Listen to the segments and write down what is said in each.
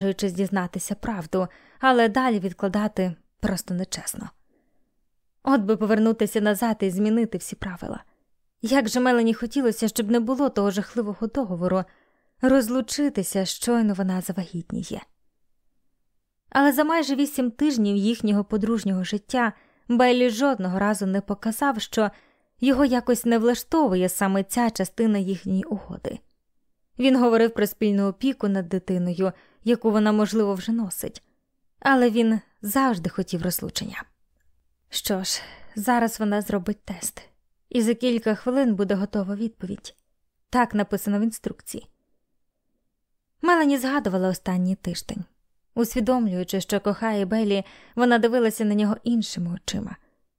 наважуючись дізнатися правду, але далі відкладати просто нечесно. От би повернутися назад і змінити всі правила. Як же Мелані хотілося, щоб не було того жахливого договору, розлучитися, щойно вона завагітніє. Але за майже вісім тижнів їхнього подружнього життя Бейлі жодного разу не показав, що його якось не влаштовує саме ця частина їхньої угоди. Він говорив про спільну опіку над дитиною, яку вона, можливо, вже носить, але він завжди хотів розлучення. Що ж, зараз вона зробить тест, і за кілька хвилин буде готова відповідь так написано в інструкції. Мелані згадувала останній тиждень. Усвідомлюючи, що кохає Белі, вона дивилася на нього іншими очима,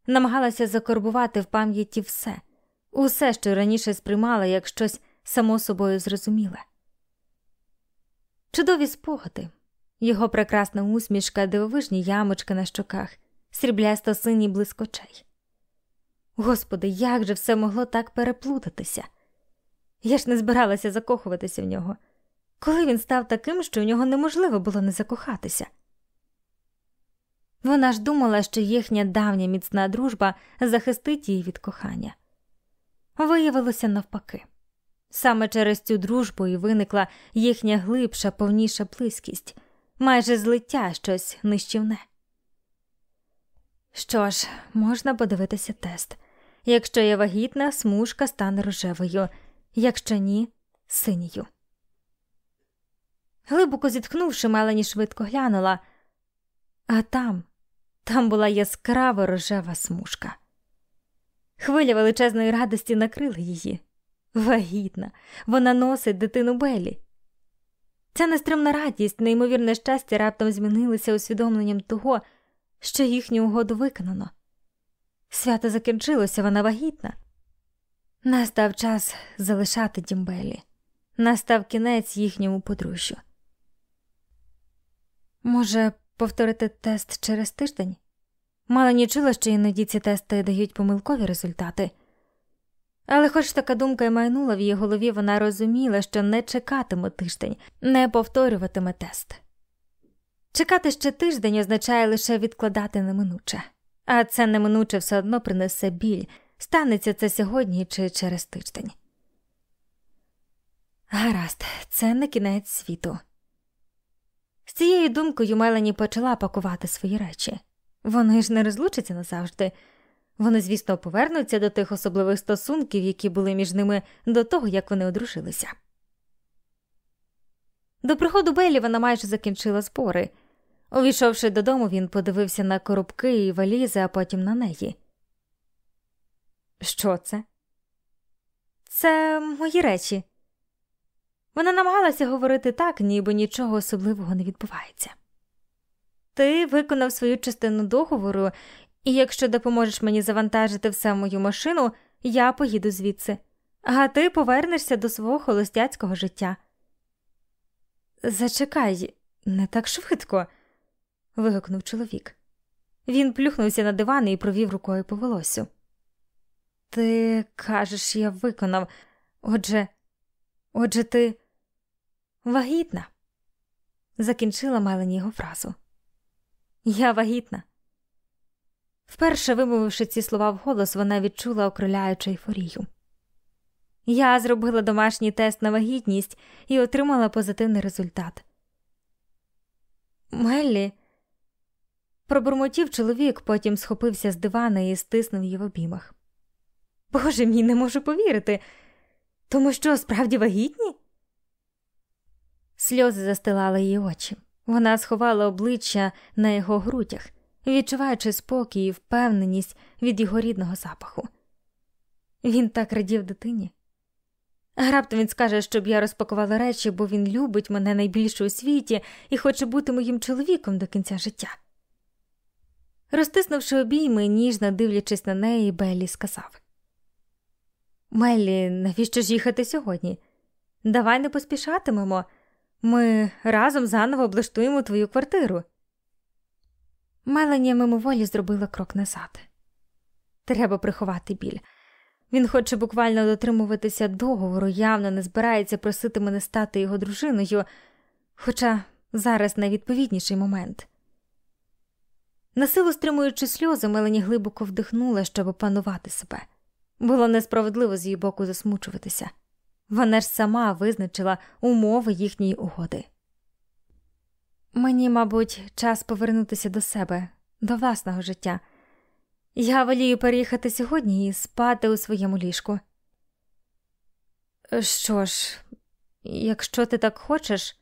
намагалася закорбувати в пам'яті все, усе, що раніше сприймала як щось само собою зрозуміле. Чудові спогади, його прекрасна усмішка, дивовижні ямочки на щоках, сріблясто синій блиск очей. Господи, як же все могло так переплутатися? Я ж не збиралася закохуватися в нього коли він став таким, що в нього неможливо було не закохатися. Вона ж думала, що їхня давня міцна дружба захистить її від кохання. Виявилося навпаки. Саме через цю дружбу і виникла їхня глибша, повніша близькість, майже злиття щось нищівне. Що ж, можна подивитися тест. Якщо я вагітна, смужка стане рожевою, якщо ні, синьою. Глибоко зітхнувши, Мелані швидко глянула, а там, там була яскрава рожева смужка. Хвиля величезної радості накрила її. Вагітна, вона носить дитину Белі. Ця нестримна радість, неймовірне щастя раптом змінилися усвідомленням того, що їхню угоду виконано. Свято закінчилося, вона вагітна. Настав час залишати дім Белі. настав кінець їхньому подружжю. Може, повторити тест через тиждень? Мала не чула, що іноді ці тести дають помилкові результати. Але, хоч така думка й майнула в її голові, вона розуміла, що не чекатиме тиждень, не повторюватиме тест. Чекати ще тиждень означає лише відкладати неминуче, а це неминуче все одно принесе біль, станеться це сьогодні чи через тиждень. Гаразд, це не кінець світу. З цією думкою Мелані почала пакувати свої речі. Вони ж не розлучаться назавжди. Вони, звісно, повернуться до тих особливих стосунків, які були між ними до того, як вони одружилися. До приходу Беллі вона майже закінчила збори. Увійшовши додому, він подивився на коробки і валізи, а потім на неї. Що це? Це мої речі. Вона намагалася говорити так, ніби нічого особливого не відбувається. Ти виконав свою частину договору, і якщо допоможеш мені завантажити все мою машину, я поїду звідси, а ти повернешся до свого холостяцького життя. Зачекай, не так швидко. вигукнув чоловік. Він плюхнувся на диван і провів рукою по волосю. Ти кажеш, я виконав. Отже, отже, ти вагітна, закінчила Мелані його фразу. Я вагітна. Вперше вимовивши ці слова вголос, вона відчула окриляючу ейфорію. Я зробила домашній тест на вагітність і отримала позитивний результат. Меллі, пробурмотів чоловік, потім схопився з дивана і стиснув її в обіймах. Боже мій, не можу повірити. Тому що справді вагітні? Сльози застилали її очі. Вона сховала обличчя на його грудях, відчуваючи спокій і впевненість від його рідного запаху. Він так радів дитині. Раптом він скаже, щоб я розпакувала речі, бо він любить мене найбільше у світі і хоче бути моїм чоловіком до кінця життя. Розтиснувши обійми, ніжно дивлячись на неї, Беллі сказав Меллі, навіщо ж їхати сьогодні? Давай не поспішатимемо. Ми разом заново облаштуємо твою квартиру. Мелані мимоволі зробила крок назад. Треба приховати біль. Він хоче буквально дотримуватися договору, явно не збирається просити мене стати його дружиною, хоча зараз найвідповідніший момент. Насилу стримуючи сльози, Мелані глибоко вдихнула, щоб опанувати себе. Було несправедливо з її боку засмучуватися. Вона ж сама визначила умови їхньої угоди. Мені, мабуть, час повернутися до себе, до власного життя. Я волію переїхати сьогодні і спати у своєму ліжку. Що ж, якщо ти так хочеш,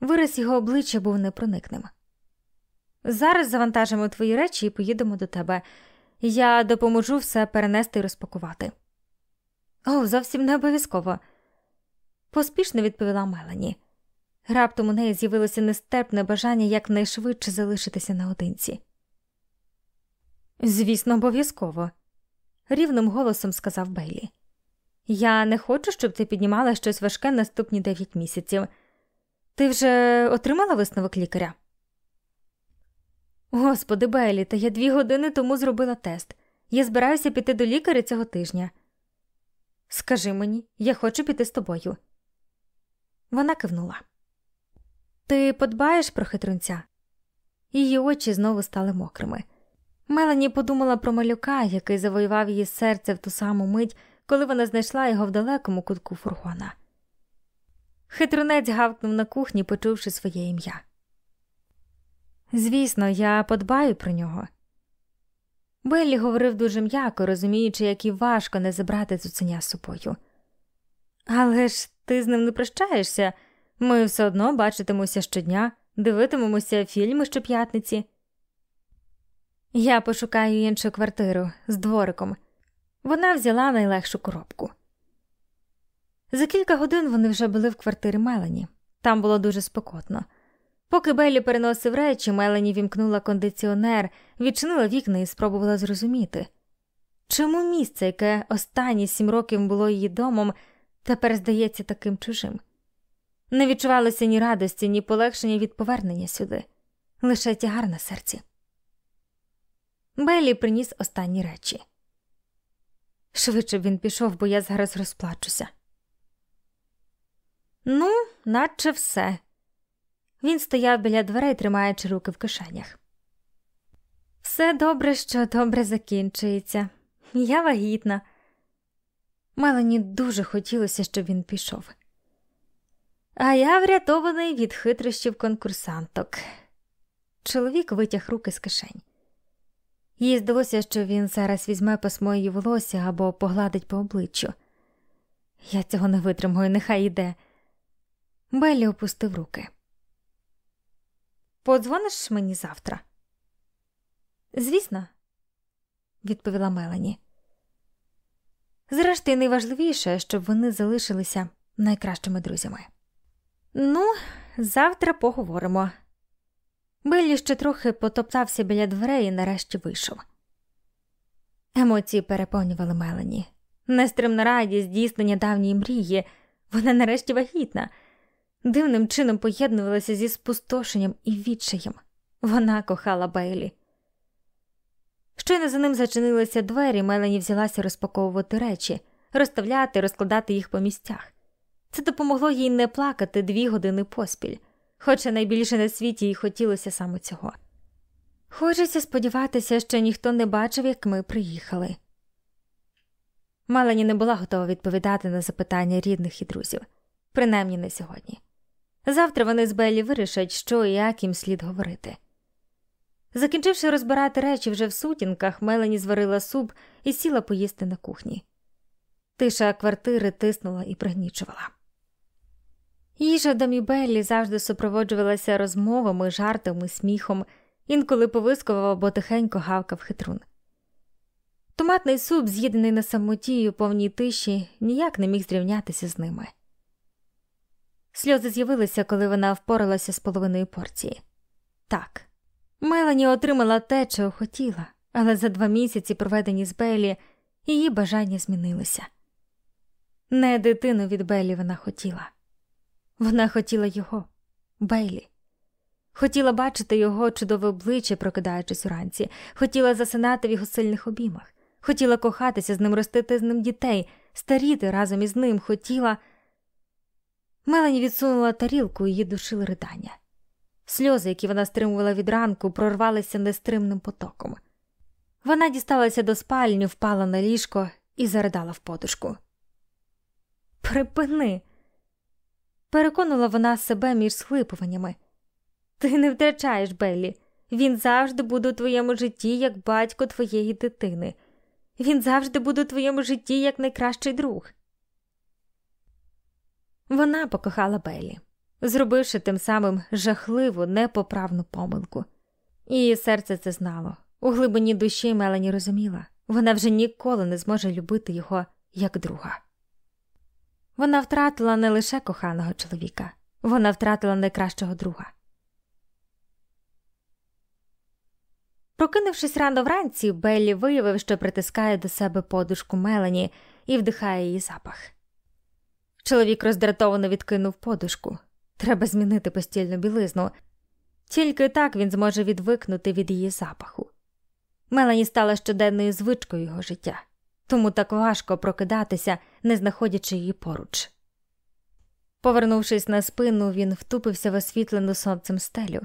вираз його обличчя був непроникним. Зараз завантажимо твої речі і поїдемо до тебе. Я допоможу все перенести і розпакувати. О, зовсім не обов'язково, поспішно відповіла Мелані. Раптом у неї з'явилося нестерпне бажання якнайшвидше залишитися наодинці. Звісно, обов'язково, рівним голосом сказав Бейлі. Я не хочу, щоб ти піднімала щось важке наступні дев'ять місяців. Ти вже отримала висновок лікаря? Господи, Бейлі, та я дві години тому зробила тест. Я збираюся піти до лікаря цього тижня. Скажи мені, я хочу піти з тобою. Вона кивнула. Ти подбаєш про хитрунця? Її очі знову стали мокрими. Мелані подумала про малюка, який завоював її серце в ту саму мить, коли вона знайшла його в далекому кутку фургона. Хитрунець гавкнув на кухні, почувши своє ім'я. Звісно, я подбаю про нього. Беллі говорив дуже м'яко, розуміючи, як і важко не забрати цуценя з собою. Але ж ти з ним не прощаєшся, ми все одно бачитимемося щодня, дивитимемося фільми щоп'ятниці. Я пошукаю іншу квартиру з двориком. Вона взяла найлегшу коробку. За кілька годин вони вже були в квартирі Мелані. Там було дуже спекотно. Поки Беллі переносив речі, Мелані вімкнула кондиціонер, відчинила вікна і спробувала зрозуміти, чому місце, яке останні сім років було її домом, тепер здається таким чужим. Не відчувалося ні радості, ні полегшення від повернення сюди, лише тягар на серці. Беллі приніс останні речі. Швидше б він пішов, бо я зараз розплачуся. Ну, наче все. Він стояв біля дверей, тримаючи руки в кишенях. Все добре, що добре закінчується. Я вагітна. Мелані дуже хотілося, щоб він пішов. А я врятований від хитрощів конкурсанток. Чоловік витяг руки з кишень. Їй здалося, що він зараз візьме пасмо її волосся або погладить по обличчю. Я цього не витримую, нехай іде. Беллі опустив руки. Подзвониш мені завтра? Звісно, відповіла Мелані. Зрештою, найважливіше, щоб вони залишилися найкращими друзями. Ну, завтра поговоримо. Беллі ще трохи потоптався біля дверей і нарешті вийшов. Емоції переповнювали Мелані. Нестримна радість здійснення давньої мрії, вона нарешті вагітна дивним чином поєднувалася зі спустошенням і відчаєм. Вона кохала Бейлі. Щойно за ним зачинилися двері, Мелані взялася розпаковувати речі, розставляти, розкладати їх по місцях. Це допомогло їй не плакати дві години поспіль, хоча найбільше на світі їй хотілося саме цього. Хочеться сподіватися, що ніхто не бачив, як ми приїхали. Мелані не була готова відповідати на запитання рідних і друзів, принаймні не сьогодні. Завтра вони з Беллі вирішать, що і як їм слід говорити. Закінчивши розбирати речі вже в сутінках, Мелані зварила суп і сіла поїсти на кухні. Тиша квартири тиснула і пригнічувала. Їжа в домі завжди супроводжувалася розмовами, жартами, сміхом, інколи повискував або тихенько гавкав хитрун. Томатний суп, з'їдений на самоті у повній тиші, ніяк не міг зрівнятися з ними. Сльози з'явилися, коли вона впоралася з половиною порції. Так, Мелані отримала те, чого хотіла, але за два місяці, проведені з Беллі, її бажання змінилися. Не дитину від Беллі вона хотіла, вона хотіла його, Бейлі. Хотіла бачити його чудове обличчя, прокидаючись уранці, хотіла засинати в його сильних обіймах, хотіла кохатися з ним, ростити з ним дітей, старіти разом із ним, хотіла. Мелані відсунула тарілку її душили ридання. Сльози, які вона стримувала від ранку, прорвалися нестримним потоком. Вона дісталася до спальні, впала на ліжко і заридала в подушку. Припини, переконала вона себе між схлипуваннями. Ти не втрачаєш Беллі. Він завжди буде у твоєму житті як батько твоєї дитини. Він завжди буде у твоєму житті як найкращий друг. Вона покохала Беллі, зробивши тим самим жахливу, непоправну помилку. Її серце це знало. У глибині душі Мелані розуміла вона вже ніколи не зможе любити його як друга. Вона втратила не лише коханого чоловіка, вона втратила найкращого друга. Прокинувшись рано вранці, Беллі виявив, що притискає до себе подушку Мелані і вдихає її запах. Чоловік роздратовано відкинув подушку. Треба змінити постільну білизну, тільки так він зможе відвикнути від її запаху. Мелані стала щоденною звичкою його життя, тому так важко прокидатися, не знаходячи її поруч. Повернувшись на спину, він втупився в освітлену сонцем стелю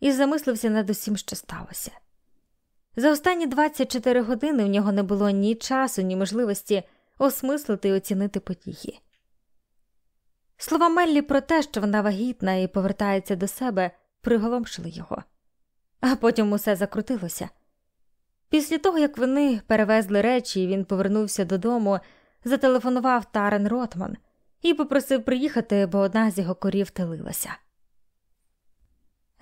і замислився над усім, що сталося. За останні 24 години в нього не було ні часу, ні можливості осмислити і оцінити події. Слова Меллі про те, що вона вагітна і повертається до себе, приголомшили його, а потім усе закрутилося. Після того, як вони перевезли речі, і він повернувся додому, зателефонував Тарен Ротман і попросив приїхати, бо одна з його корів телилася.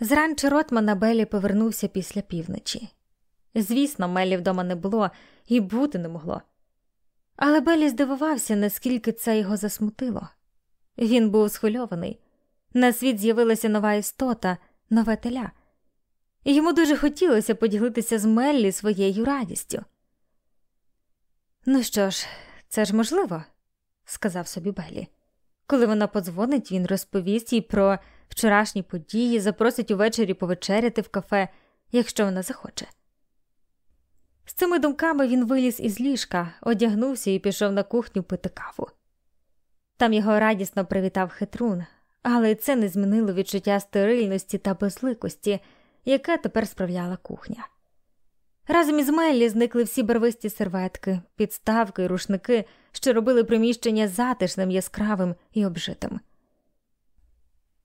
Зранчі Ротмана Беллі повернувся після півночі. Звісно, Мелі вдома не було і бути не могло. Але Беллі здивувався, наскільки це його засмутило. Він був схвильований. На світ з'явилася нова істота, нове теля. Йому дуже хотілося поділитися з Меллі своєю радістю. Ну що ж, це ж можливо, сказав собі Беллі. Коли вона подзвонить, він розповість їй про вчорашні події, запросить увечері повечеряти в кафе, якщо вона захоче. З цими думками він виліз із ліжка, одягнувся і пішов на кухню пити каву. Там його радісно привітав хитрун, але це не змінило відчуття стерильності та безликості, яке тепер справляла кухня. Разом із Меллі зникли всі барвисті серветки, підставки рушники, що робили приміщення затишним, яскравим і обжитим.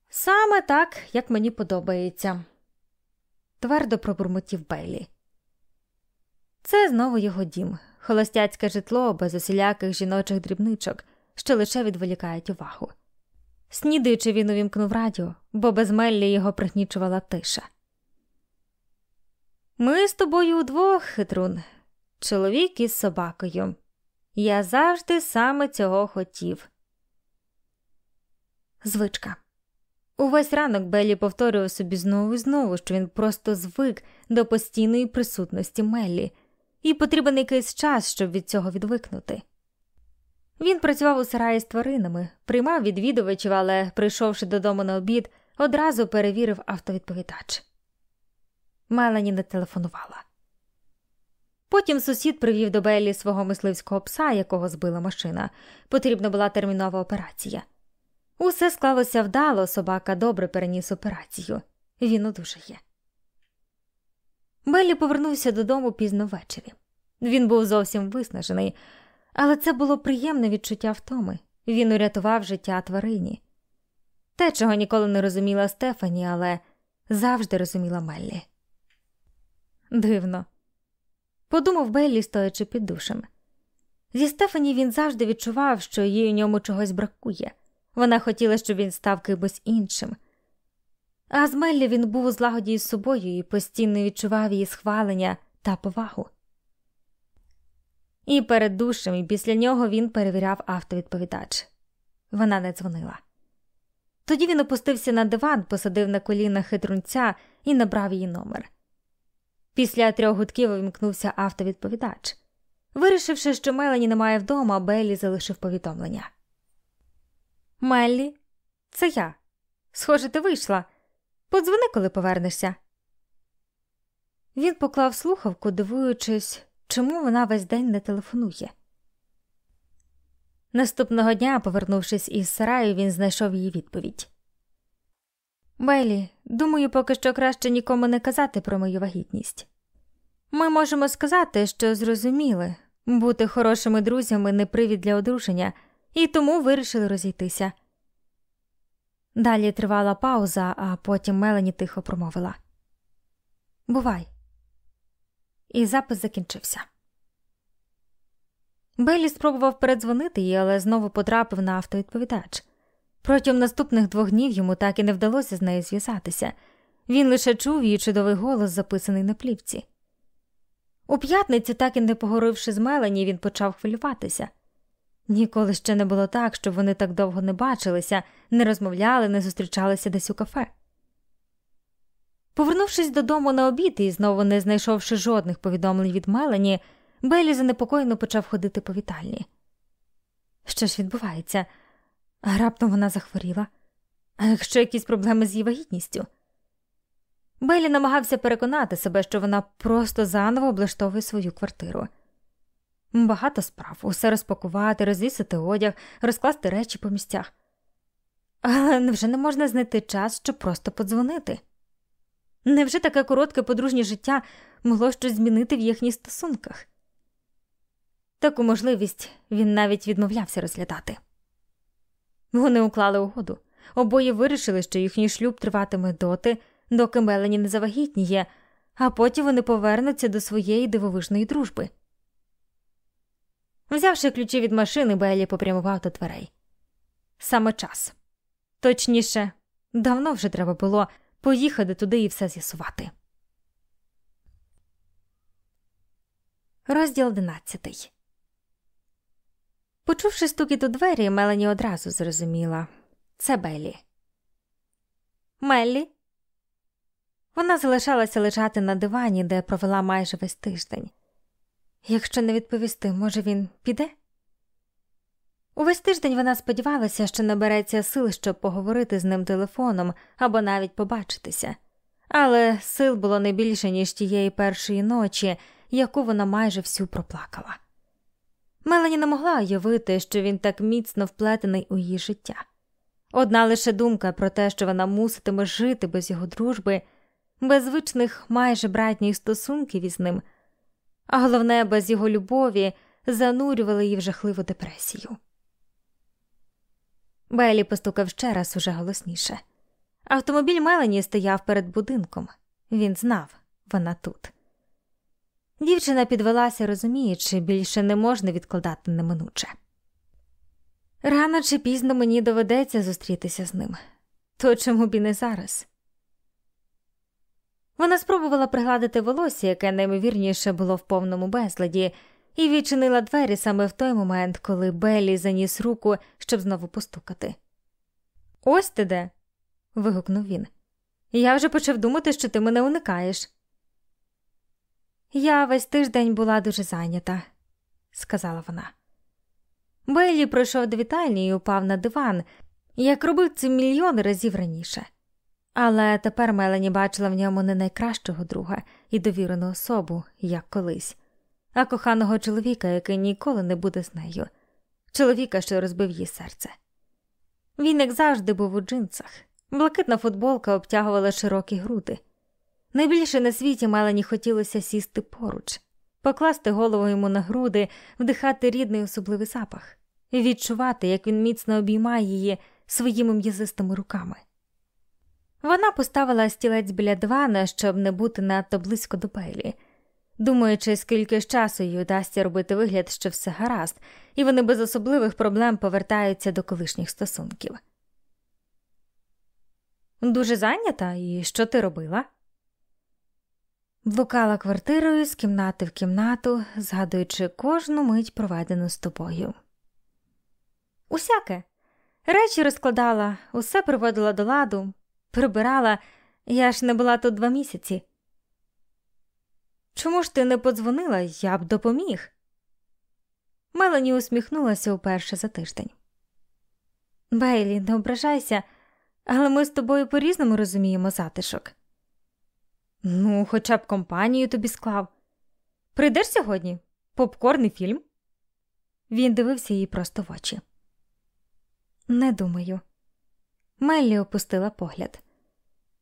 Саме так, як мені подобається, твердо пробурмотів Бейлі. Це знову його дім, холостяцьке житло без усіляких жіночих дрібничок, що лише відволікають увагу. Снідаючи, він увімкнув радіо, бо без Меллі його пригнічувала тиша. Ми з тобою удвох, хитрун, чоловік із собакою. Я завжди саме цього хотів. Звичка. Увесь ранок Беллі повторював собі знову і знову, що він просто звик до постійної присутності Меллі, і потрібен якийсь час, щоб від цього відвикнути. Він працював у сараї з тваринами, приймав відвідувачів, але, прийшовши додому на обід, одразу перевірив автовідповідач. Мелані не телефонувала. Потім сусід привів до Беллі свого мисливського пса, якого збила машина. Потрібна була термінова операція. Усе склалося вдало, собака добре переніс операцію. Він одужає. Беллі повернувся додому пізно ввечері. Він був зовсім виснажений, але це було приємне відчуття втоми. Він урятував життя тварині. Те, чого ніколи не розуміла Стефані, але завжди розуміла Меллі. Дивно, подумав Беллі, стоячи під душем. Зі Стефані він завжди відчував, що їй у ньому чогось бракує. Вона хотіла, щоб він став кимось іншим. А з Меллі він був у злагоді з собою і постійно відчував її схвалення та повагу. І перед душем, і після нього він перевіряв автовідповідач. Вона не дзвонила. Тоді він опустився на диван, посадив на коліна хитрунця і набрав її номер. Після трьох гудків увімкнувся автовідповідач. Вирішивши, що Мелані немає вдома, Беллі залишив повідомлення. Меллі, це я. Схоже, ти вийшла. Подзвони, коли повернешся. Він поклав слухавку, дивуючись, чому вона весь день не телефонує. Наступного дня, повернувшись із сараю, він знайшов її відповідь. Бейлі, думаю, поки що краще нікому не казати про мою вагітність. Ми можемо сказати, що зрозуміли бути хорошими друзями не привід для одруження, і тому вирішили розійтися. Далі тривала пауза, а потім Мелані тихо промовила Бувай. І запис закінчився. Беллі спробував передзвонити їй, але знову потрапив на автовідповідач. Протягом наступних двох днів йому так і не вдалося з нею зв'язатися. Він лише чув її чудовий голос, записаний на плівці. У п'ятницю, так і не поговоривши з Мелані, він почав хвилюватися. Ніколи ще не було так, щоб вони так довго не бачилися, не розмовляли, не зустрічалися десь у кафе. Повернувшись додому на обід і знову не знайшовши жодних повідомлень від Мелані, Беллі занепокоєно почав ходити по вітальні. Що ж відбувається? А раптом вона захворіла. А якщо якісь проблеми з її вагітністю? Беллі намагався переконати себе, що вона просто заново облаштовує свою квартиру. Багато справ усе розпакувати, розвісити одяг, розкласти речі по місцях. Але невже не можна знайти час, щоб просто подзвонити? Невже таке коротке подружнє життя могло щось змінити в їхніх стосунках? Таку можливість він навіть відмовлявся розглядати. Вони уклали угоду. Обоє вирішили, що їхній шлюб триватиме доти, доки Мелані не завагітніє, а потім вони повернуться до своєї дивовижної дружби. Взявши ключі від машини, Беллі попрямував до дверей. Саме час. Точніше, давно вже треба було поїхати туди і все з'ясувати. Розділ одинадцятий. Почувши стукіт у двері, Мелані одразу зрозуміла це Беллі. Меллі. Вона залишалася лежати на дивані, де провела майже весь тиждень. Якщо не відповісти, може, він піде? Увесь тиждень вона сподівалася, що набереться сил, щоб поговорити з ним телефоном або навіть побачитися, але сил було не більше, ніж тієї першої ночі, яку вона майже всю проплакала. Мелані не могла уявити, що він так міцно вплетений у її життя. Одна лише думка про те, що вона муситиме жити без його дружби, без звичних майже братніх стосунків із ним, а головне, без його любові, занурювала її в жахливу депресію. Белі постукав ще раз уже голосніше. Автомобіль Мелані стояв перед будинком. Він знав, вона тут. Дівчина підвелася, розуміючи, більше не можна відкладати неминуче. Рано чи пізно мені доведеться зустрітися з ним, то чому б і не зараз. Вона спробувала пригладити волосся, яке наймовірніше було в повному безладі, і відчинила двері саме в той момент, коли Беллі заніс руку, щоб знову постукати. Ось ти де. вигукнув він. Я вже почав думати, що ти мене уникаєш. Я весь тиждень була дуже зайнята, сказала вона. Беллі пройшов до вітальні і упав на диван, як робив це мільйони разів раніше. Але тепер Мелані бачила в ньому не найкращого друга і довірену особу, як колись, а коханого чоловіка, який ніколи не буде з нею, чоловіка, що розбив її серце. Він, як завжди, був у джинсах, блакитна футболка обтягувала широкі груди. Найбільше на світі Мелані хотілося сісти поруч, покласти голову йому на груди, вдихати рідний особливий запах, і відчувати, як він міцно обіймає її своїми м'язистими руками. Вона поставила стілець біля дивана, щоб не бути надто близько до Бейлі, думаючи, скільки ж часу їй удасться робити вигляд, що все гаразд, і вони без особливих проблем повертаються до колишніх стосунків. Дуже зайнята, і що ти робила? Блукала квартирою з кімнати в кімнату, згадуючи кожну мить проведену з тобою. Усяке речі розкладала, усе приводила до ладу, прибирала, я ж не була тут два місяці. Чому ж ти не подзвонила, я б допоміг? Мелані усміхнулася уперше за тиждень. Бейлі, не ображайся, але ми з тобою по різному розуміємо затишок. Ну, хоча б компанію тобі склав. Прийдеш сьогодні? Попкорн і фільм? Він дивився їй просто в очі. Не думаю. Меллі опустила погляд.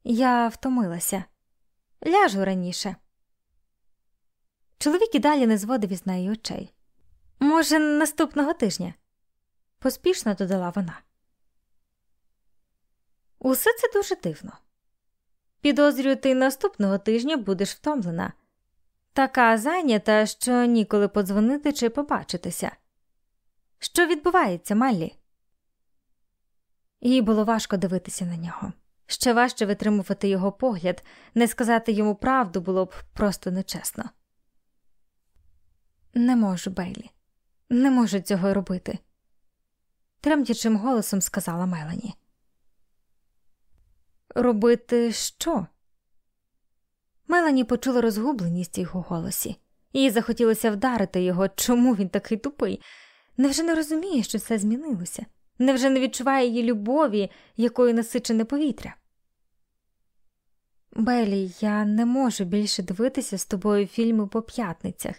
Я втомилася. Ляжу раніше. Чоловік і далі не зводив із неї очей. Може, наступного тижня, поспішно додала вона. Усе це дуже дивно. Підозрюю, ти наступного тижня будеш втомлена, така зайнята, що ніколи подзвонити чи побачитися. Що відбувається, Маллі? Їй було важко дивитися на нього. Ще важче витримувати його погляд, не сказати йому правду було б просто нечесно. Не можу, Бейлі, не можу цього робити, тремтячим голосом сказала Мелані. Робити що? Мелані почула розгубленість його голосі, їй захотілося вдарити його, чому він такий тупий. Невже не розуміє, що все змінилося? Невже не відчуває її любові, якою насичене повітря? Белі, я не можу більше дивитися з тобою фільми по п'ятницях,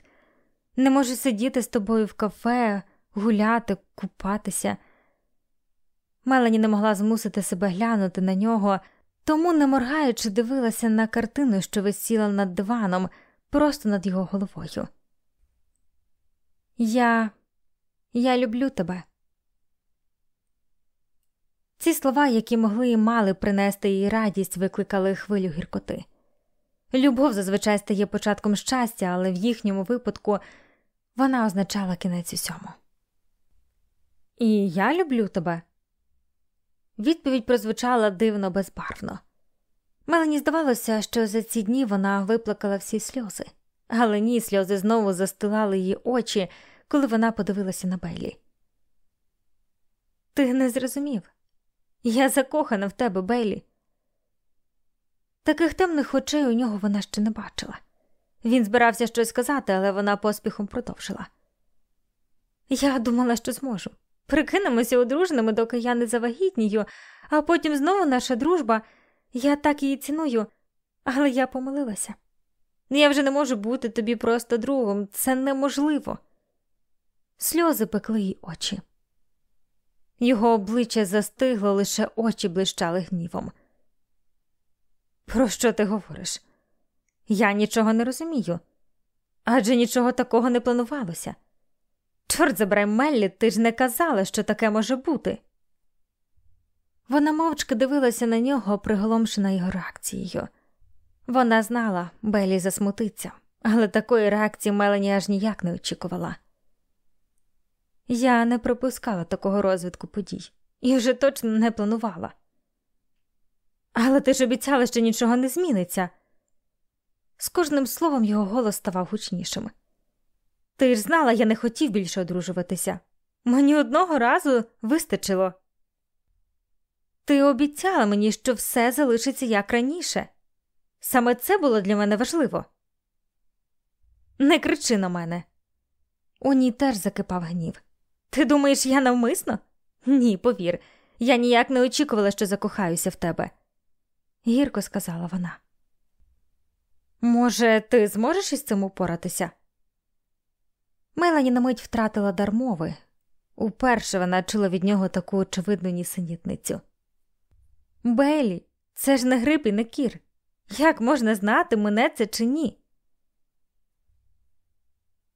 не можу сидіти з тобою в кафе, гуляти, купатися. Мелані не могла змусити себе глянути на нього, тому, не моргаючи, дивилася на картину, що висіла над диваном, просто над його головою. Я я люблю тебе. Ці слова, які могли і мали принести їй радість, викликали хвилю гіркоти. Любов зазвичай стає початком щастя, але в їхньому випадку вона означала кінець усьому. І я люблю тебе. Відповідь прозвучала дивно безбарвно. Мелані здавалося, що за ці дні вона виплакала всі сльози, але ні, сльози знову застилали її очі, коли вона подивилася на Беллі. Ти не зрозумів. Я закохана в тебе, Бейлі. Таких темних очей у нього вона ще не бачила. Він збирався щось сказати, але вона поспіхом продовжила. Я думала, що зможу. Прикинемося одруженими, доки я не завагітнію, а потім знову наша дружба. Я так її ціную, але я помилилася. Я вже не можу бути тобі просто другом, це неможливо. Сльози пекли їй очі. Його обличчя застигло, лише очі блищали гнівом. Про що ти говориш? Я нічого не розумію, адже нічого такого не планувалося. Чорт забирай Меллі, ти ж не казала, що таке може бути. Вона мовчки дивилася на нього, приголомшена його реакцією. Вона знала, Беллі засмутиться, але такої реакції Мелані аж ніяк не очікувала. Я не пропускала такого розвитку подій і вже точно не планувала. Але ти ж обіцяла, що нічого не зміниться. З кожним словом його голос ставав гучнішим. Ти ж знала, я не хотів більше одружуватися. Мені одного разу вистачило. Ти обіцяла мені, що все залишиться як раніше. Саме це було для мене важливо. Не кричи на мене. У ній теж закипав гнів. Ти думаєш, я навмисно? Ні, повір, я ніяк не очікувала, що закохаюся в тебе, гірко сказала вона. Може, ти зможеш із цим упоратися? Мелані на мить втратила дар мови. Уперше вона чула від нього таку очевидну нісенітницю. Белі, це ж не грип і не кір. Як можна знати, мене це чи ні?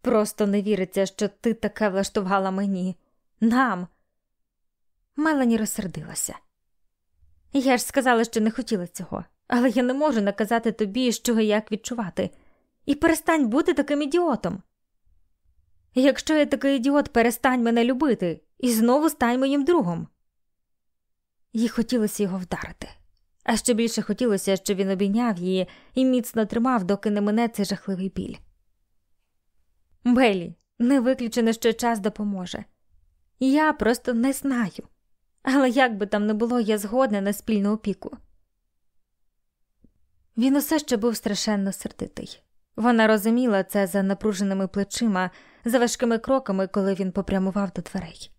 Просто не віриться, що ти таке влаштувала мені, нам. Мелані розсердилася. Я ж сказала, що не хотіла цього, але я не можу наказати тобі, що і як відчувати, і перестань бути таким ідіотом. Якщо я такий ідіот, перестань мене любити і знову стань моїм другом. Їй хотілося його вдарити, а ще більше хотілося, щоб він обійняв її і міцно тримав, доки не мине цей жахливий біль. Белі, не виключено, що час допоможе. Я просто не знаю. Але як би там не було, я згодна на спільну опіку. Він усе ще був страшенно сердитий. Вона розуміла це за напруженими плечима, за важкими кроками, коли він попрямував до дверей.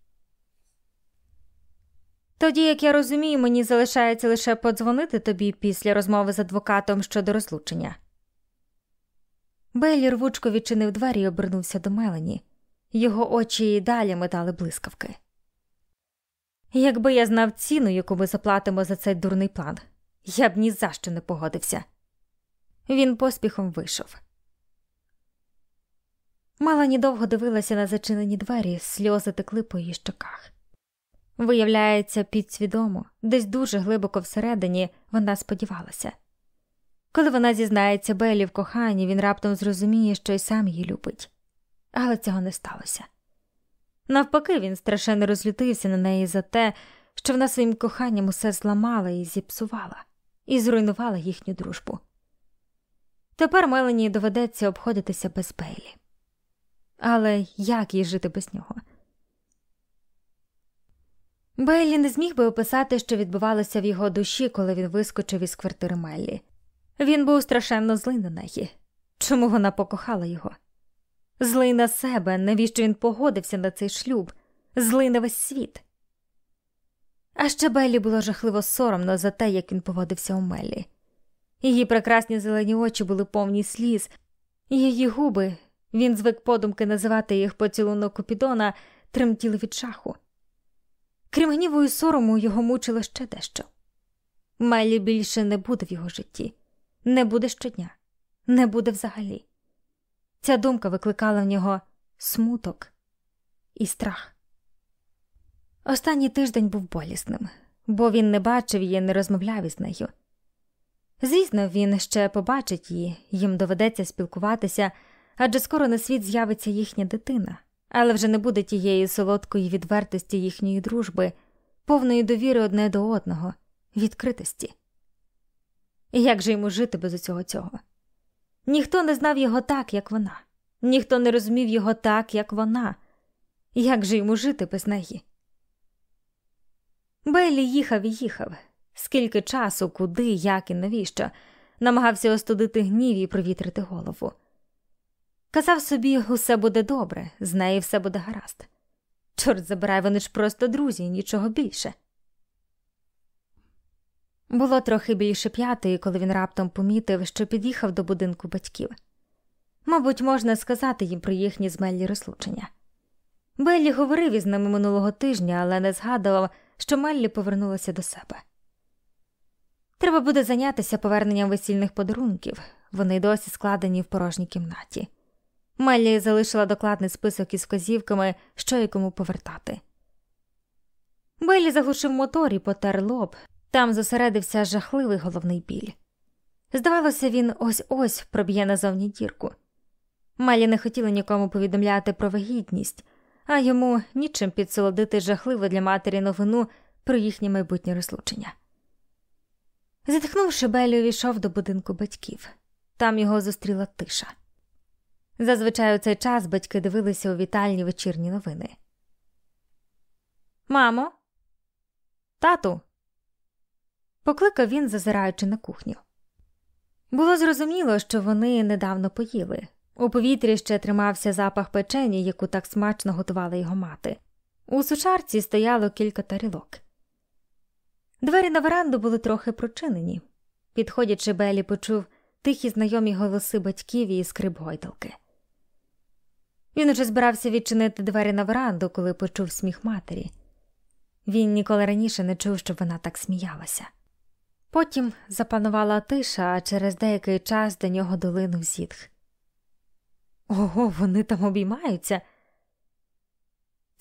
Тоді, як я розумію, мені залишається лише подзвонити тобі після розмови з адвокатом щодо розлучення. Бейлі рвучко відчинив двері і обернувся до Мелані. його очі і далі метали блискавки. Якби я знав ціну, яку ми заплатимо за цей дурний план, я б ні за що не погодився. Він поспіхом вийшов. Мелані довго дивилася на зачинені двері, сльози текли по її щоках. Виявляється, підсвідомо, десь дуже глибоко всередині вона сподівалася. Коли вона зізнається Беллі в коханні, він раптом зрозуміє, що й сам її любить, але цього не сталося. Навпаки, він страшенно розлютився на неї за те, що вона своїм коханням усе зламала і зіпсувала, і зруйнувала їхню дружбу. Тепер Мелані доведеться обходитися без Бейлі. Але як їй жити без нього? Бейлі не зміг би описати, що відбувалося в його душі, коли він вискочив із квартири Меллі. Він був страшенно злий на неї. Чому вона покохала його? Злий на себе, навіщо він погодився на цей шлюб, злий на весь світ. А ще Беллі було жахливо соромно за те, як він поводився у Меллі. Її прекрасні зелені очі були повні сліз, її губи, він звик подумки називати їх поцілунок Купідона, тремтіли від жаху. Крім гніву і сорому, його мучило ще дещо. Меллі більше не буде в його житті, не буде щодня, не буде взагалі. Ця думка викликала в нього смуток і страх. Останній тиждень був болісним, бо він не бачив її, не розмовляв із нею. Звісно, він ще побачить її, їм доведеться спілкуватися, адже скоро на світ з'явиться їхня дитина, але вже не буде тієї солодкої відвертості їхньої дружби, повної довіри одне до одного, відкритості. І як же йому жити без усього цього? Ніхто не знав його так, як вона, ніхто не розумів його так, як вона. Як же йому жити без неї? Бейлі їхав і їхав. Скільки часу, куди, як і навіщо, намагався остудити гнів і провітрити голову. Казав собі, усе буде добре, з нею все буде гаразд. Чорт забирай, вони ж просто друзі, нічого більше. Було трохи більше п'ятої, коли він раптом помітив, що під'їхав до будинку батьків. Мабуть, можна сказати їм про їхні з Меллі розлучення. Беллі говорив із ними минулого тижня, але не згадував, що Меллі повернулася до себе. Треба буде зайнятися поверненням весільних подарунків, вони досі складені в порожній кімнаті. Меллі залишила докладний список із вказівками, що і кому повертати. Беллі заглушив мотор і потер лоб, там зосередився жахливий головний біль. Здавалося, він ось ось проб'є назовні дірку. Мелі не хотіла нікому повідомляти про вагітність, а йому нічим підсолодити жахливу для матері новину про їхнє майбутнє розлучення. Зітхнувши, Белі увійшов до будинку батьків. Там його зустріла тиша. Зазвичай у цей час батьки дивилися у вітальні вечірні новини. Мамо, тату. Покликав він, зазираючи на кухню. Було зрозуміло, що вони недавно поїли. У повітрі ще тримався запах печені, яку так смачно готувала його мати. У сушарці стояло кілька тарілок. Двері на веранду були трохи прочинені. Підходячи, Белі почув тихі знайомі голоси батьків і скрип гойдалки. Він уже збирався відчинити двері на веранду, коли почув сміх матері. Він ніколи раніше не чув, щоб вона так сміялася. Потім запанувала тиша, а через деякий час до нього долинув зітх. Ого, вони там обіймаються.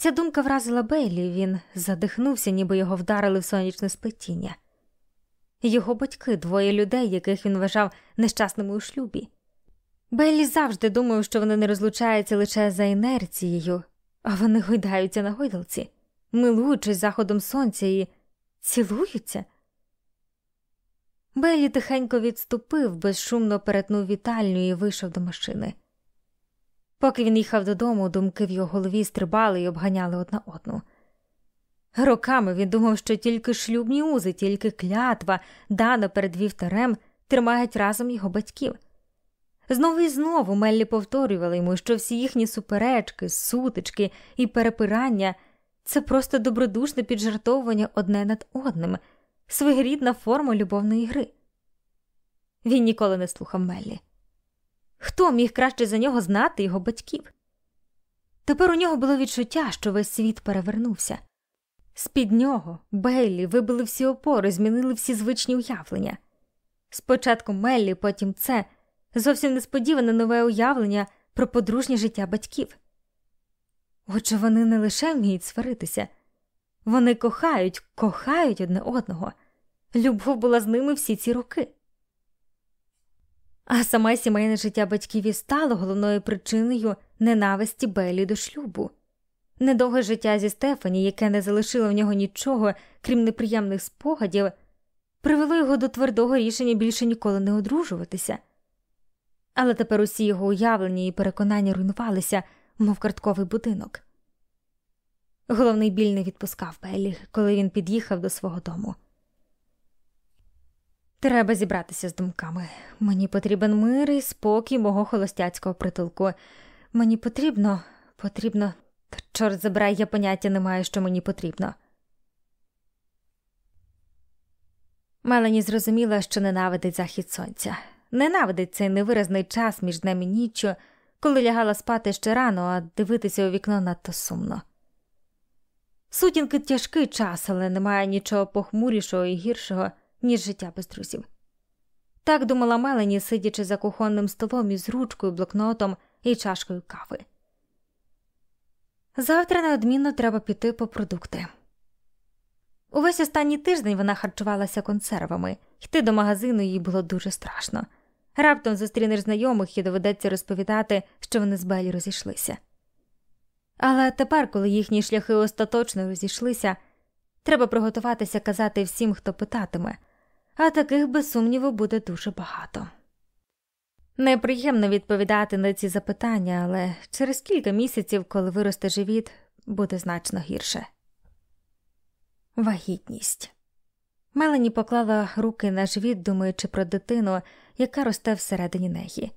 Ця думка вразила Бейлі, він задихнувся, ніби його вдарили в сонячне сплетіння. Його батьки двоє людей, яких він вважав нещасними у шлюбі. Бейлі завжди думав, що вони не розлучаються лише за інерцією, а вони гойдаються на гойдалці, милуючись заходом сонця і цілуються. Беллі тихенько відступив, безшумно перетнув вітальню і вийшов до машини. Поки він їхав додому, думки в його голові стрибали і обганяли одна одну. Роками він думав, що тільки шлюбні узи, тільки клятва, дана перед вівтарем, тримають разом його батьків. Знову і знову Меллі повторювали йому, що всі їхні суперечки, сутички і перепирання це просто добродушне піджартовування одне над одним своєрідна форма любовної гри. Він ніколи не слухав Меллі. Хто міг краще за нього знати його батьків? Тепер у нього було відчуття, що весь світ перевернувся. З під нього Бейлі вибили всі опори, змінили всі звичні уявлення. Спочатку Меллі, потім це зовсім несподіване нове уявлення про подружнє життя батьків. Отже, вони не лише вміють сваритися, вони кохають, кохають одне одного. Любов була з ними всі ці роки. А саме сімейне життя батьків і стало головною причиною ненависті Беллі до шлюбу. Недовге життя зі Стефані, яке не залишило в нього нічого, крім неприємних спогадів, привело його до твердого рішення більше ніколи не одружуватися. Але тепер усі його уявлення і переконання руйнувалися, мов картковий будинок. Головний біль не відпускав Беллі, коли він під'їхав до свого дому. Треба зібратися з думками. Мені потрібен мир і спокій мого холостяцького притулку. Мені потрібно, потрібно, та чорт забирай, я поняття не маю, що мені потрібно. Мелані зрозуміла, що ненавидить захід сонця, ненавидить цей невиразний час між днем і ніччю, коли лягала спати ще рано, а дивитися у вікно надто сумно. Сутінки тяжкий час, але немає нічого похмурішого і гіршого, ніж життя без друзів. Так думала Мелані, сидячи за кухонним столом із ручкою, блокнотом і чашкою кави. Завтра неодмінно треба піти по продукти. Увесь останній тиждень вона харчувалася консервами, йти до магазину їй було дуже страшно. Раптом зустрінеш знайомих і доведеться розповідати, що вони з Белі розійшлися. Але тепер, коли їхні шляхи остаточно розійшлися, треба приготуватися казати всім, хто питатиме, а таких, без сумніву, буде дуже багато. Неприємно відповідати на ці запитання, але через кілька місяців, коли виросте живіт, буде значно гірше. Вагітність. Мелані поклала руки на живіт, думаючи про дитину, яка росте всередині неї.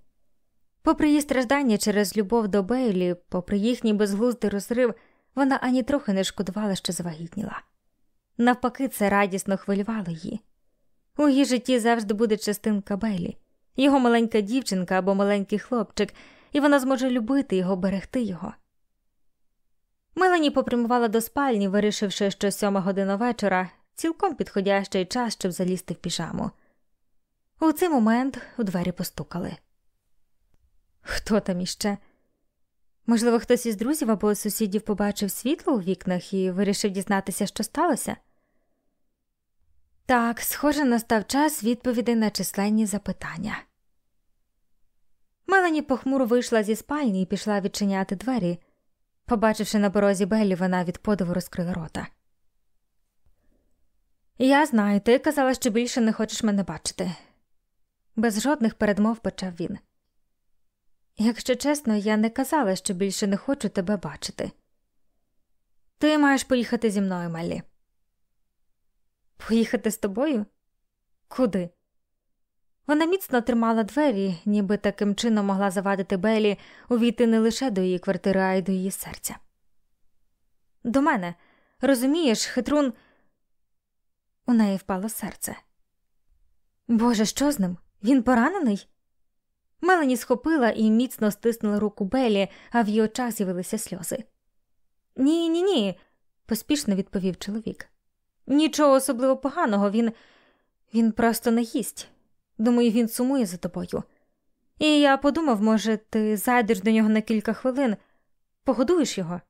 Попри її страждання через любов до Бейлі, попри їхній безглуздий розрив, вона ані трохи не шкодувала, що завагітніла. Навпаки, це радісно хвилювало її. У її житті завжди буде частинка Бейлі, його маленька дівчинка або маленький хлопчик, і вона зможе любити його, берегти його. Мелані попрямувала до спальні, вирішивши, що сьома година вечора цілком підходящий час, щоб залізти в піжаму. У цей момент у двері постукали. Хто там іще? Можливо, хтось із друзів або сусідів побачив світло у вікнах і вирішив дізнатися, що сталося? Так, схоже, настав час відповідей на численні запитання. Мелані похмуро вийшла зі спальні і пішла відчиняти двері. Побачивши на порозі Беллі, вона від подиву розкрила рота. Я знаю, ти казала, що більше не хочеш мене бачити. Без жодних передмов почав він. Якщо чесно, я не казала, що більше не хочу тебе бачити. Ти маєш поїхати зі мною, Меллі. Поїхати з тобою? Куди? Вона міцно тримала двері, ніби таким чином могла завадити Белі увійти не лише до її квартири, а й до її серця. До мене, розумієш, хитрун. У неї впало серце. Боже, що з ним? Він поранений? Мелані схопила і міцно стиснула руку Белі, а в її очах з'явилися сльози. Ні, ні, ні, поспішно відповів чоловік. Нічого особливо поганого, він він просто не їсть. Думаю, він сумує за тобою. І я подумав, може, ти зайдеш до нього на кілька хвилин, погодуєш його.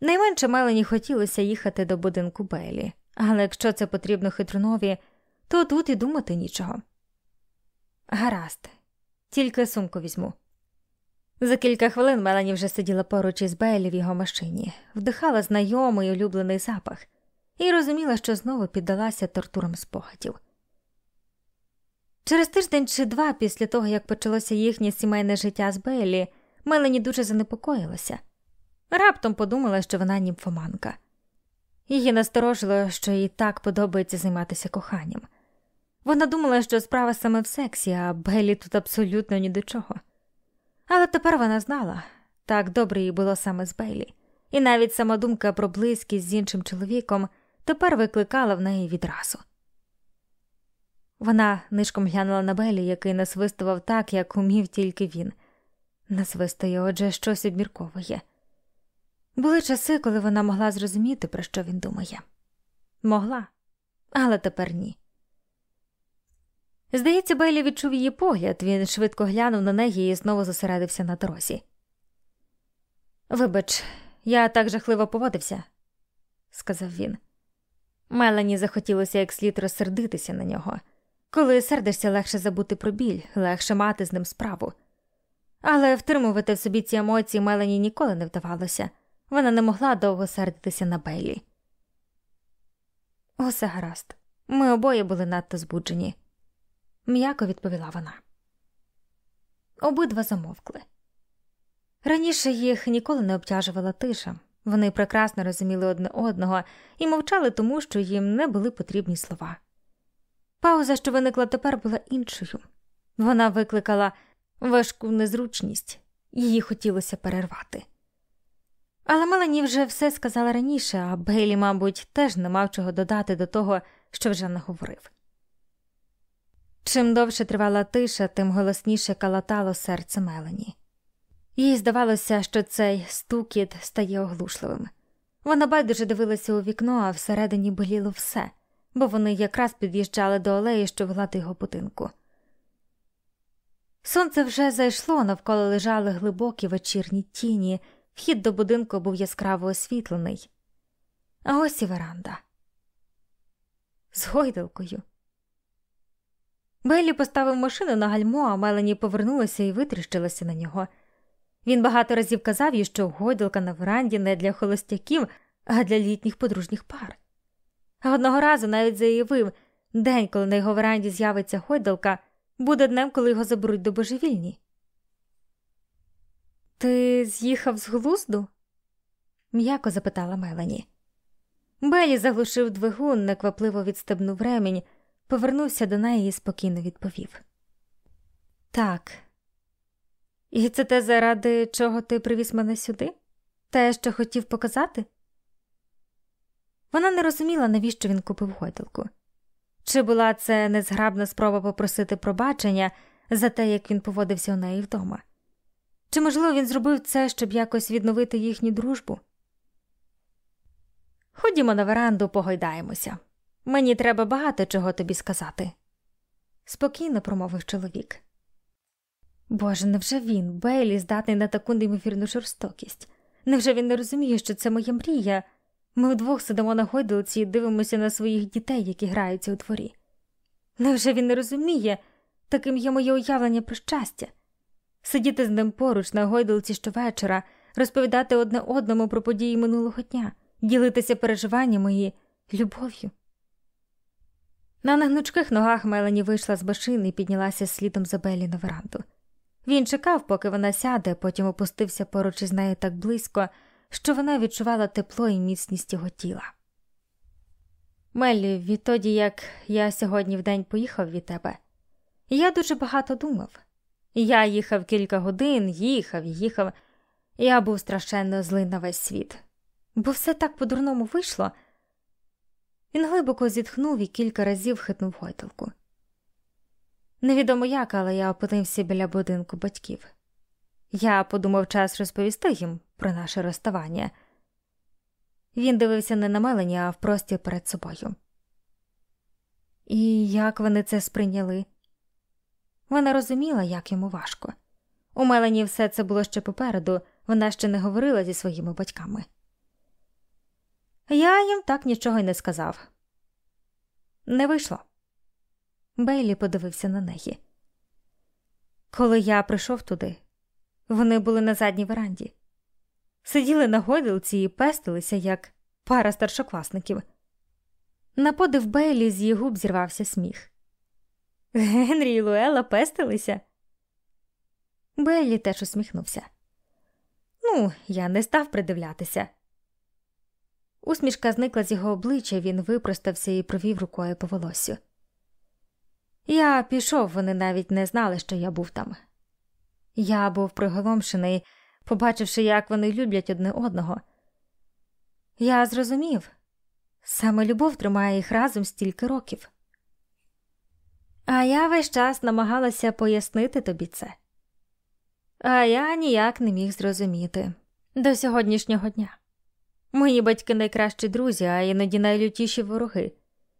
Найменше Мелані хотілося їхати до будинку Белі, але якщо це потрібно хитрунові, то тут і думати нічого. Гаразд, тільки сумку візьму. За кілька хвилин Мелані вже сиділа поруч із Белі в його машині, вдихала знайомий улюблений запах і розуміла, що знову піддалася тортурам спогадів. Через тиждень чи два після того, як почалося їхнє сімейне життя з Беллі, Мелані дуже занепокоїлася. Раптом подумала, що вона німфоманка. Її насторожило, що їй так подобається займатися коханням. Вона думала, що справа саме в сексі, а Беллі тут абсолютно ні до чого. Але тепер вона знала так добре їй було саме з Бейлі, і навіть сама думка про близькість з іншим чоловіком тепер викликала в неї відразу. Вона нишком глянула на Белі, який насвистував так, як умів тільки він. насвистує, отже, щось обмірковує. Були часи, коли вона могла зрозуміти, про що він думає. Могла, але тепер ні. Здається, Бейлі відчув її погляд, він швидко глянув на неї і знову зосередився на дорозі. Вибач, я так жахливо поводився, сказав він. Мелані захотілося як слід розсердитися на нього. Коли сердишся, легше забути про біль, легше мати з ним справу. Але втримувати в собі ці емоції Мелані ніколи не вдавалося, вона не могла довго сердитися на Бейлі. Усе гаразд, ми обоє були надто збуджені, м'яко відповіла вона. Обидва замовкли. Раніше їх ніколи не обтяжувала тиша, вони прекрасно розуміли одне одного і мовчали тому, що їм не були потрібні слова. Пауза, що виникла тепер, була іншою. Вона викликала важку незручність, її хотілося перервати. Але Мелані вже все сказала раніше, а Бейлі, мабуть, теж не мав чого додати до того, що вже наговорив. Чим довше тривала тиша, тим голосніше калатало серце Мелані. Їй здавалося, що цей стукіт стає оглушливим. Вона байдуже дивилася у вікно, а всередині боліло все, бо вони якраз під'їжджали до алеї, що вела до його будинку. Сонце вже зайшло, навколо лежали глибокі вечірні тіні, вхід до будинку був яскраво освітлений. А ось і веранда. З гойдалкою. Беллі поставив машину на гальмо, а Мелані повернулася і витріщилася на нього. Він багато разів казав їй, що гойдалка на веранді не для холостяків, а для літніх подружніх пар. А одного разу навіть заявив день, коли на його веранді з'явиться гойдалка, буде днем, коли його заберуть до божевільні. Ти з'їхав з глузду? м'яко запитала Мелані. Белі заглушив двигун, неквапливо відстебнув ремінь, повернувся до неї і спокійно відповів. Так, і це те, заради чого ти привіз мене сюди? Те, що хотів показати? Вона не розуміла, навіщо він купив гойдалку. Чи була це незграбна спроба попросити пробачення за те, як він поводився у неї вдома? Чи, можливо, він зробив це, щоб якось відновити їхню дружбу? Ходімо на веранду, погойдаємося. Мені треба багато чого тобі сказати, спокійно промовив чоловік. Боже, невже він, Бейлі, здатний на таку неймовірну жорстокість? Невже він не розуміє, що це моя мрія? Ми вдвох сидимо на гойдалці і дивимося на своїх дітей, які граються у дворі. Невже він не розуміє, таким є моє уявлення про щастя? Сидіти з ним поруч на гойдалці щовечора, розповідати одне одному про події минулого дня, ділитися переживаннями і любов'ю. На негнучких ногах Мелані вийшла з машини і піднялася слідом за Беллі на веранду. Він чекав, поки вона сяде, потім опустився поруч із нею так близько, що вона відчувала тепло і міцність його тіла. Меллі, відтоді як я сьогодні вдень поїхав від тебе, я дуже багато думав. Я їхав кілька годин, їхав, їхав, я був страшенно злий на весь світ, бо все так по-дурному вийшло. Він глибоко зітхнув і кілька разів хитнув гойдалку. Невідомо як, але я опинився біля будинку батьків. Я подумав час розповісти їм про наше розставання. Він дивився не на Мелені, а в простір перед собою. І як вони це сприйняли? Вона розуміла, як йому важко. У Мелені все це було ще попереду, вона ще не говорила зі своїми батьками. Я їм так нічого й не сказав. Не вийшло. Бейлі подивився на неї. Коли я прийшов туди, вони були на задній веранді, сиділи на гойдалці і пестилися, як пара старшокласників. На подив Бейлі з її губ зірвався сміх. Генрі і Луела пестилися. Бейлі теж усміхнувся. Ну, я не став придивлятися. Усмішка зникла з його обличчя, він випростався і провів рукою по волосю. Я пішов, вони навіть не знали, що я був там. Я був приголомшений, побачивши, як вони люблять одне одного. Я зрозумів саме любов тримає їх разом стільки років. А я весь час намагалася пояснити тобі це. А я ніяк не міг зрозуміти до сьогоднішнього дня. Мої батьки найкращі друзі, а іноді найлютіші вороги.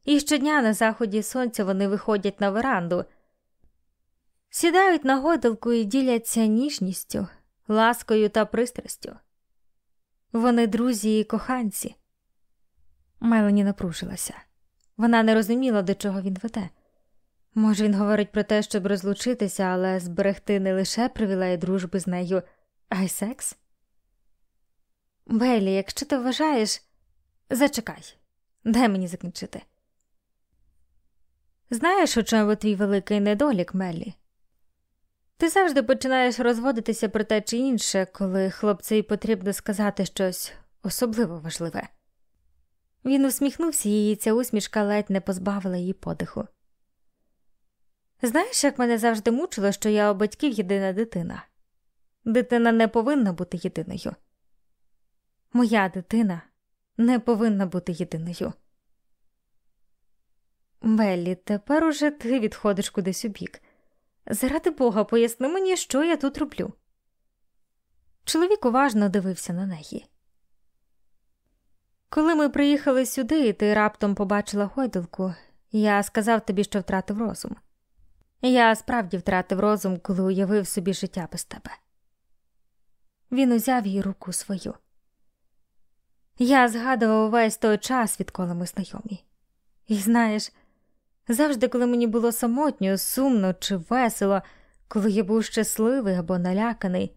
І щодня на заході сонця вони виходять на веранду, сідають на гойдалку і діляться ніжністю, ласкою та пристрастю. Вони друзі і коханці. Мелані напружилася. Вона не розуміла, до чого він веде. Може, він говорить про те, щоб розлучитися, але зберегти не лише привілеї дружби з нею, а й секс. Белі, якщо ти вважаєш, зачекай, дай мені закінчити. Знаєш, у чому твій великий недолік, Мелі? Ти завжди починаєш розводитися про те чи інше, коли хлопцеві потрібно сказати щось особливо важливе. Він усміхнувся, і ця усмішка ледь не позбавила її подиху. Знаєш, як мене завжди мучило, що я у батьків єдина дитина. Дитина не повинна бути єдиною. Моя дитина не повинна бути єдиною. Беллі, тепер уже ти відходиш кудись у бік. Заради бога, поясни мені, що я тут роблю. Чоловік уважно дивився на неї. Коли ми приїхали сюди, і ти раптом побачила гойдалку, я сказав тобі, що втратив розум. Я справді втратив розум, коли уявив собі життя без тебе. Він узяв її руку свою. Я згадував увесь той час, відколи ми знайомі. І знаєш, завжди, коли мені було самотньо, сумно чи весело, коли я був щасливий або наляканий,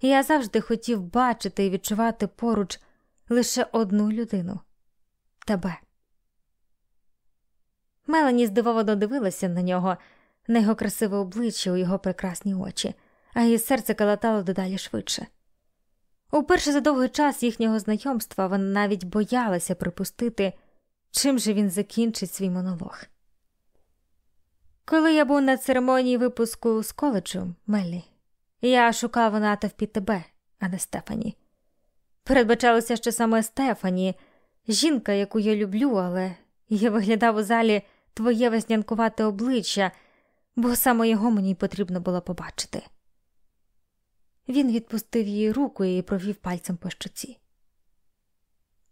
я завжди хотів бачити і відчувати поруч лише одну людину тебе. Мелані здивовано дивилася на нього, на його красиве обличчя у його прекрасні очі, а її серце калатало дедалі швидше. Уперше за довгий час їхнього знайомства вона навіть боялася припустити, чим же він закінчить свій монолог. Коли я був на церемонії випуску з коледжу, Меллі, я шукав у натовпі тебе, а не Стефані. Передбачалося, що саме Стефані, жінка, яку я люблю, але я виглядав у залі твоє веснянкувате обличчя, бо саме його мені потрібно було побачити. Він відпустив її руку і провів пальцем по щоці.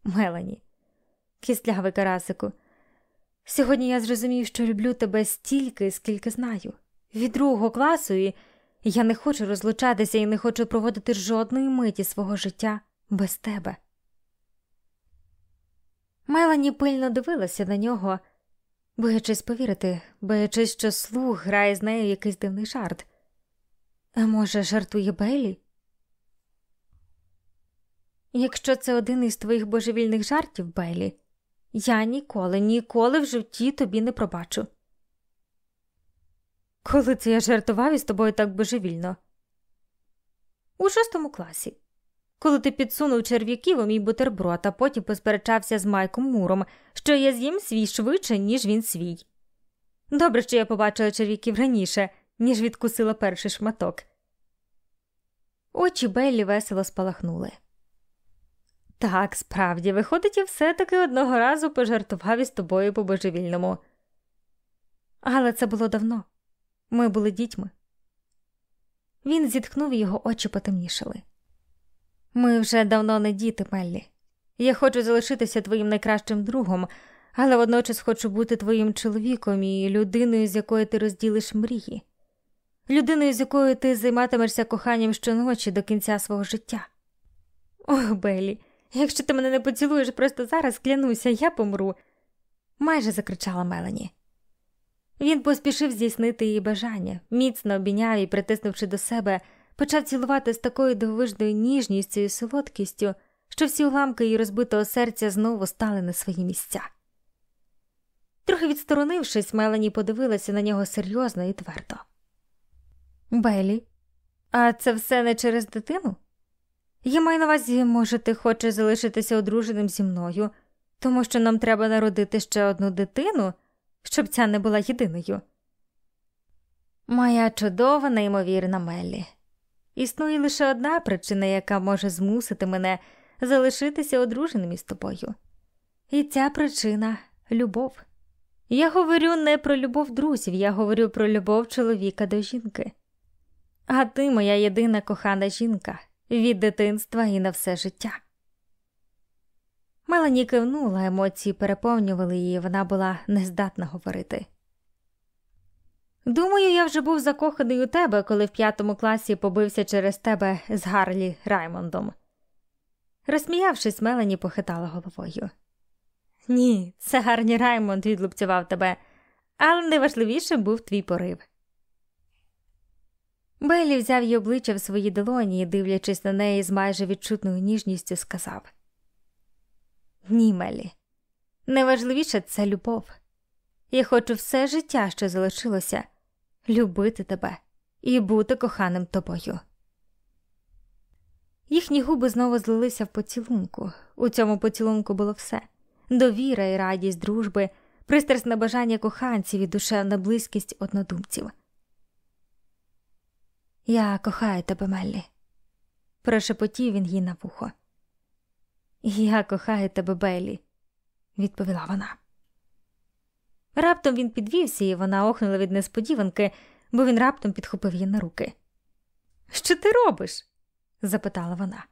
Мелані, кислявий карасику, сьогодні я зрозумів, що люблю тебе стільки, скільки знаю. Від другого класу і я не хочу розлучатися і не хочу проводити жодної миті свого життя без тебе. Мелані пильно дивилася на нього, боячись повірити, боячись, що слух грає з нею якийсь дивний жарт. А може, жартує Беллі? Якщо це один із твоїх божевільних жартів, Беллі, я ніколи, ніколи в житті тобі не пробачу. Коли це я жартував із тобою так божевільно? У шостому класі, коли ти підсунув черв'яків у мій бутерброд, а потім посперечався з Майком Муром, що я з'їм свій швидше, ніж він свій. Добре, що я побачила черв'яків раніше ніж відкусила перший шматок. Очі Беллі весело спалахнули. Так, справді, виходить, я все-таки одного разу пожартував із тобою по божевільному. Але це було давно ми були дітьми. Він зітхнув і його очі потемнішали. Ми вже давно не діти, Меллі. Я хочу залишитися твоїм найкращим другом, але водночас хочу бути твоїм чоловіком і людиною, з якою ти розділиш мрії людиною, з якою ти займатимешся коханням щоночі до кінця свого життя. Ох, Белі, якщо ти мене не поцілуєш просто зараз, клянуся, я помру, майже закричала Мелані. Він поспішив здійснити її бажання, міцно обійняв і, притиснувши до себе, почав цілувати з такою дивовижною ніжністю і солодкістю, що всі уламки її розбитого серця знову стали на свої місця. Трохи відсторонившись, Мелані подивилася на нього серйозно і твердо. Белі, а це все не через дитину? Я маю на увазі, може, ти хочеш залишитися одруженим зі мною, тому що нам треба народити ще одну дитину, щоб ця не була єдиною. Моя чудова, неймовірна Меллі. Існує лише одна причина, яка може змусити мене залишитися одруженим із тобою. І ця причина любов. Я говорю не про любов друзів, я говорю про любов чоловіка до жінки. А ти моя єдина кохана жінка від дитинства і на все життя. Мелані кивнула, емоції переповнювали її, вона була нездатна говорити. Думаю, я вже був закоханий у тебе, коли в п'ятому класі побився через тебе з Гарлі Раймондом. Розсміявшись, Мелані похитала головою. Ні, це Гарні Раймонд відлупцював тебе, але найважливішим був твій порив. Беллі взяв її обличчя в свої долоні і, дивлячись на неї з майже відчутною ніжністю, сказав Ні, Мелі, найважливіше це любов. Я хочу все життя, що залишилося, любити тебе і бути коханим тобою. Їхні губи знову злилися в поцілунку. У цьому поцілунку було все довіра і радість дружби, пристрасне бажання коханців і душевна близькість однодумців. Я кохаю тебе, Меллі, прошепотів він їй на вухо. Я кохаю тебе, Беллі, відповіла вона. Раптом він підвівся, і вона охнула від несподіванки, бо він раптом підхопив її на руки. Що ти робиш? запитала вона.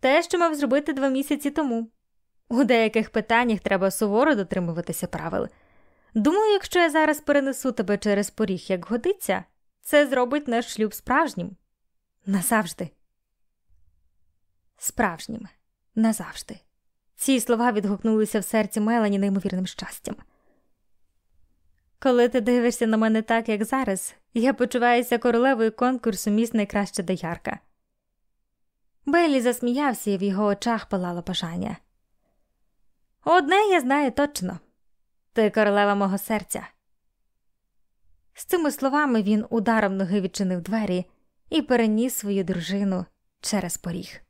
Те, що мав зробити два місяці тому. У деяких питаннях треба суворо дотримуватися правил. Думаю, якщо я зараз перенесу тебе через поріг, як годиться, це зробить наш шлюб справжнім. Назавжди. Справжнім. Назавжди. Ці слова відгукнулися в серці Мелані неймовірним щастям. Коли ти дивишся на мене так, як зараз, я почуваюся королевою конкурсу міст найкраща доярка. Беллі засміявся, і в його очах палало бажання. Одне я знаю точно ти королева мого серця. З цими словами він ударом ноги відчинив двері і переніс свою дружину через поріг.